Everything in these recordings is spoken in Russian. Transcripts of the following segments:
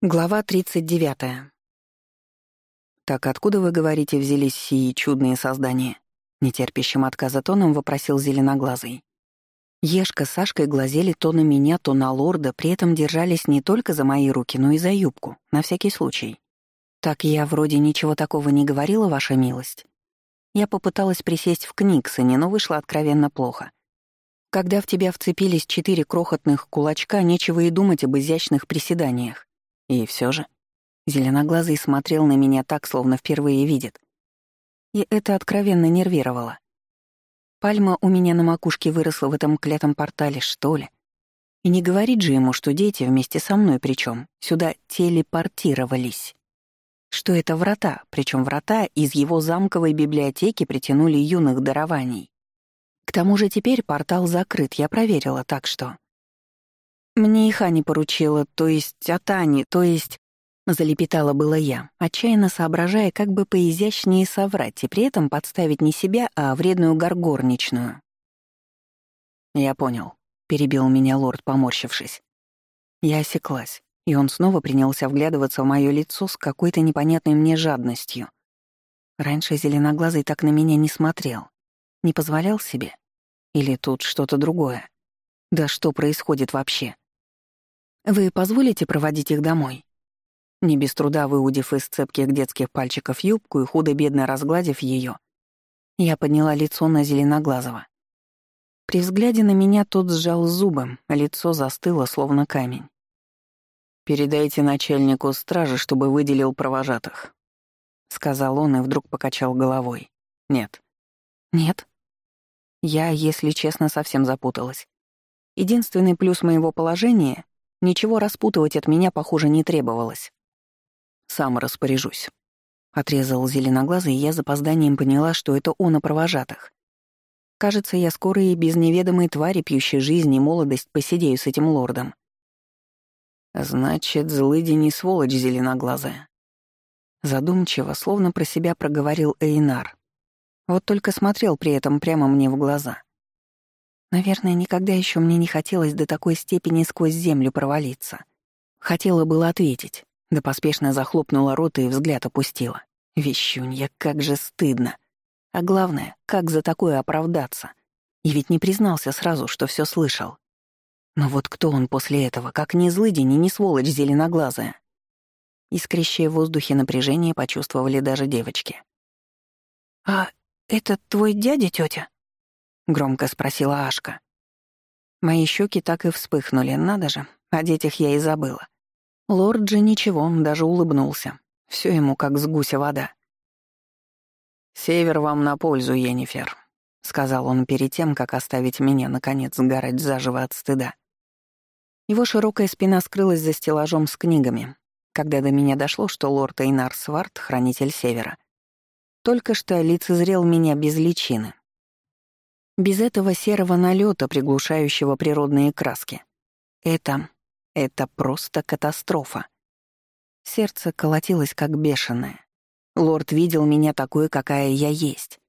Глава 39. «Так откуда, вы говорите, взялись сии чудные создания?» Нетерпящим отказа тоном вопросил зеленоглазый. Ешка с Сашкой глазели то на меня, то на лорда, при этом держались не только за мои руки, но и за юбку, на всякий случай. «Так я вроде ничего такого не говорила, ваша милость». Я попыталась присесть в книгсоне, но вышло откровенно плохо. Когда в тебя вцепились четыре крохотных кулачка, нечего и думать об изящных приседаниях. И все же зеленоглазый смотрел на меня так, словно впервые видит. И это откровенно нервировало. Пальма у меня на макушке выросла в этом клятом портале, что ли? И не говорит же ему, что дети вместе со мной причем сюда телепортировались. Что это врата, причем врата из его замковой библиотеки притянули юных дарований. К тому же теперь портал закрыт, я проверила, так что... «Мне их Аня поручила, то есть от Ани, то есть...» Залепетала было я, отчаянно соображая, как бы поизящнее соврать и при этом подставить не себя, а вредную горгорничную. «Я понял», — перебил меня лорд, поморщившись. Я осеклась, и он снова принялся вглядываться в мое лицо с какой-то непонятной мне жадностью. Раньше зеленоглазый так на меня не смотрел. Не позволял себе? Или тут что-то другое? Да что происходит вообще? «Вы позволите проводить их домой?» Не без труда выудив из цепких детских пальчиков юбку и худо-бедно разгладив ее, я подняла лицо на Зеленоглазого. При взгляде на меня тот сжал зубы, лицо застыло, словно камень. «Передайте начальнику стражи, чтобы выделил провожатых», — сказал он и вдруг покачал головой. «Нет». «Нет?» Я, если честно, совсем запуталась. Единственный плюс моего положения Ничего распутывать от меня, похоже, не требовалось. «Сам распоряжусь», — отрезал зеленоглазый, и я запозданием поняла, что это он о провожатых. Кажется, я скоро и без неведомой твари, пьющей жизнь и молодость, посидею с этим лордом. «Значит, злыди не сволочь зеленоглазая». Задумчиво, словно про себя проговорил Эйнар. Вот только смотрел при этом прямо мне в глаза. Наверное, никогда еще мне не хотелось до такой степени сквозь землю провалиться. Хотела было ответить, да поспешно захлопнула рот и взгляд опустила. Вещунья, как же стыдно. А главное, как за такое оправдаться? И ведь не признался сразу, что все слышал. Но вот кто он после этого, как не злыдень и не сволочь зеленоглазая? Искрящее в воздухе напряжение почувствовали даже девочки. «А это твой дядя, тетя? — громко спросила Ашка. Мои щеки так и вспыхнули, надо же, о детях я и забыла. Лорд же ничего, он даже улыбнулся. Все ему как с гуся вода. «Север вам на пользу, Енифер», — сказал он перед тем, как оставить меня, наконец, сгорать заживо от стыда. Его широкая спина скрылась за стеллажом с книгами, когда до меня дошло, что лорд Эйнар Сварт, хранитель Севера, только что лицезрел меня без личины, без этого серого налета, приглушающего природные краски. Это... это просто катастрофа. Сердце колотилось как бешеное. Лорд видел меня такой, какая я есть.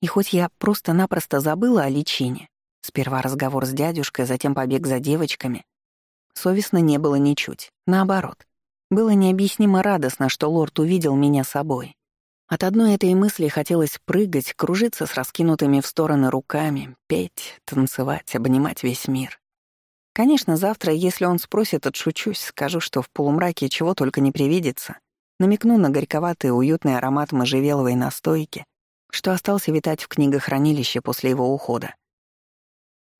И хоть я просто-напросто забыла о личине, сперва разговор с дядюшкой, затем побег за девочками, совестно не было ничуть. Наоборот, было необъяснимо радостно, что лорд увидел меня собой. От одной этой мысли хотелось прыгать, кружиться с раскинутыми в стороны руками, петь, танцевать, обнимать весь мир. Конечно, завтра, если он спросит, отшучусь, скажу, что в полумраке чего только не привидится. Намекну на горьковатый уютный аромат можжевеловой настойки, что остался витать в книгохранилище после его ухода.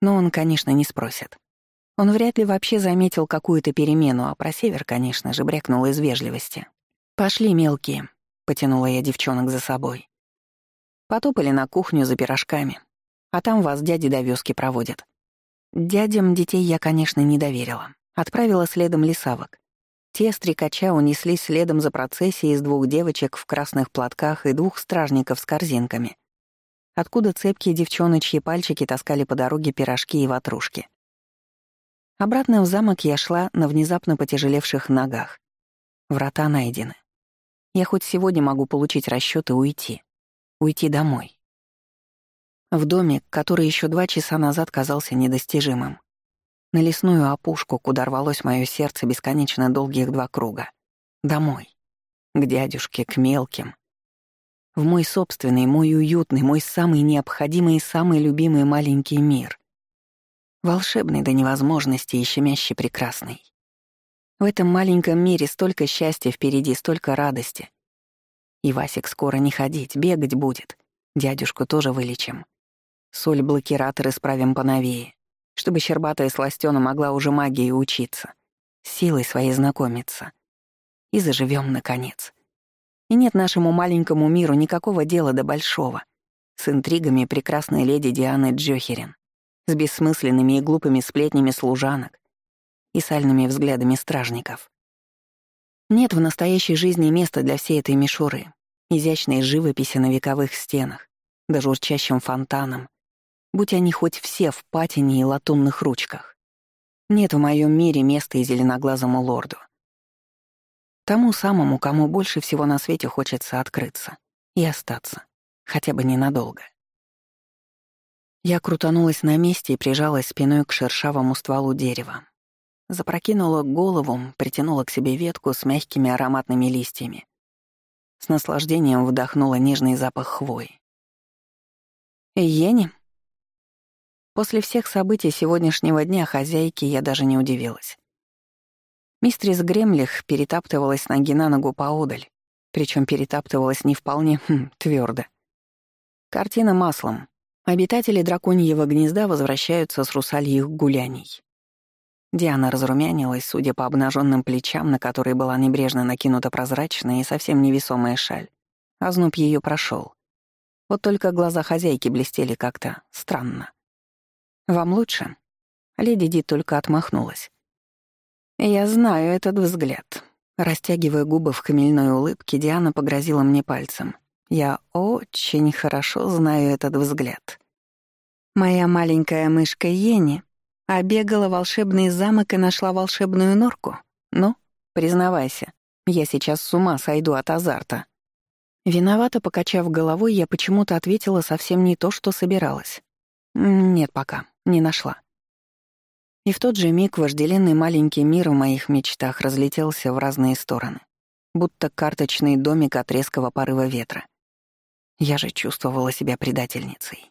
Но он, конечно, не спросит. Он вряд ли вообще заметил какую-то перемену, а про север, конечно же, брякнул из вежливости. «Пошли, мелкие, — потянула я девчонок за собой. Потопали на кухню за пирожками, а там вас дяди до вёски проводят. Дядям детей я, конечно, не доверила. Отправила следом лесавок. Те стрекача унеслись следом за процессией из двух девочек в красных платках и двух стражников с корзинками, откуда цепкие девчоночьи пальчики таскали по дороге пирожки и ватрушки. Обратно в замок я шла на внезапно потяжелевших ногах. Врата найдены. Я хоть сегодня могу получить расчёт и уйти. Уйти домой. В доме, который ещё два часа назад казался недостижимым. На лесную опушку, куда рвалось мое сердце бесконечно долгих два круга. Домой. К дядюшке, к мелким. В мой собственный, мой уютный, мой самый необходимый и самый любимый маленький мир. Волшебный до невозможности и щемяще прекрасный. В этом маленьком мире столько счастья впереди, столько радости. И Васик скоро не ходить, бегать будет. Дядюшку тоже вылечим. Соль-блокиратор исправим поновее, чтобы щербатая сластёна могла уже магией учиться, силой своей знакомиться. И заживем наконец. И нет нашему маленькому миру никакого дела до большого. С интригами прекрасной леди Дианы Джохерин, с бессмысленными и глупыми сплетнями служанок и сальными взглядами стражников. Нет в настоящей жизни места для всей этой мишуры, изящной живописи на вековых стенах, да журчащим фонтаном, будь они хоть все в патине и латунных ручках. Нет в моем мире места и зеленоглазому лорду. Тому самому, кому больше всего на свете хочется открыться и остаться, хотя бы ненадолго. Я крутанулась на месте и прижалась спиной к шершавому стволу дерева. Запрокинула голову, притянула к себе ветку с мягкими ароматными листьями. С наслаждением вдохнула нежный запах хвои. «Ени?» После всех событий сегодняшнего дня хозяйки я даже не удивилась. Мистрис Гремлих перетаптывалась ноги на ногу поодаль, причем перетаптывалась не вполне хм, твердо. Картина маслом. Обитатели драконьего гнезда возвращаются с русальих гуляний. Диана разрумянилась, судя по обнаженным плечам, на которые была небрежно накинута прозрачная и совсем невесомая шаль. Озноб ее прошел. Вот только глаза хозяйки блестели как-то странно. «Вам лучше?» Леди Ди только отмахнулась. «Я знаю этот взгляд». Растягивая губы в хмельной улыбке, Диана погрозила мне пальцем. «Я очень хорошо знаю этот взгляд». Моя маленькая мышка Йенни обегала волшебный замок и нашла волшебную норку. Ну, признавайся, я сейчас с ума сойду от азарта. Виновато покачав головой, я почему-то ответила совсем не то, что собиралась. Нет пока. Не нашла. И в тот же миг вожделенный маленький мир в моих мечтах разлетелся в разные стороны, будто карточный домик от резкого порыва ветра. Я же чувствовала себя предательницей.